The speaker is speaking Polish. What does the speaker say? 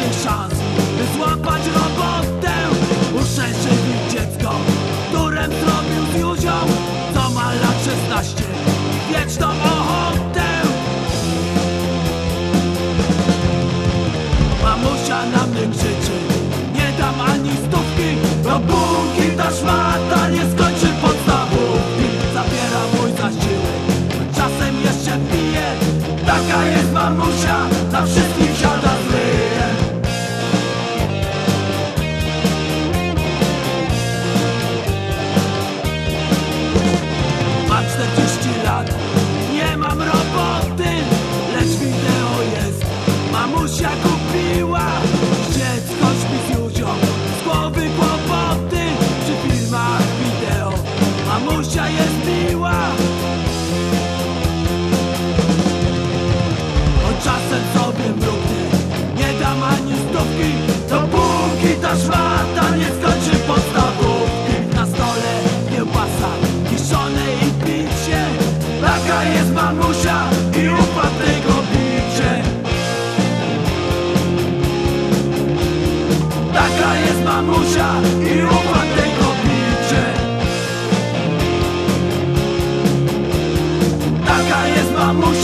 żadnych szans By złapać robotę. Uszczęśliwił dziecko Którym zrobił z Józią Co ma lat 16 Wieczną ochotę. Mamusia na mnie krzyczy Nie dam ani stówki Do bułki ta szmata Nie skończy podstawówki Zabiera mój zasiłek. Czasem jeszcze pije Taka jest mamusia Dla wszystkich mamusia i opłatę kopicie Taka jest mamusia.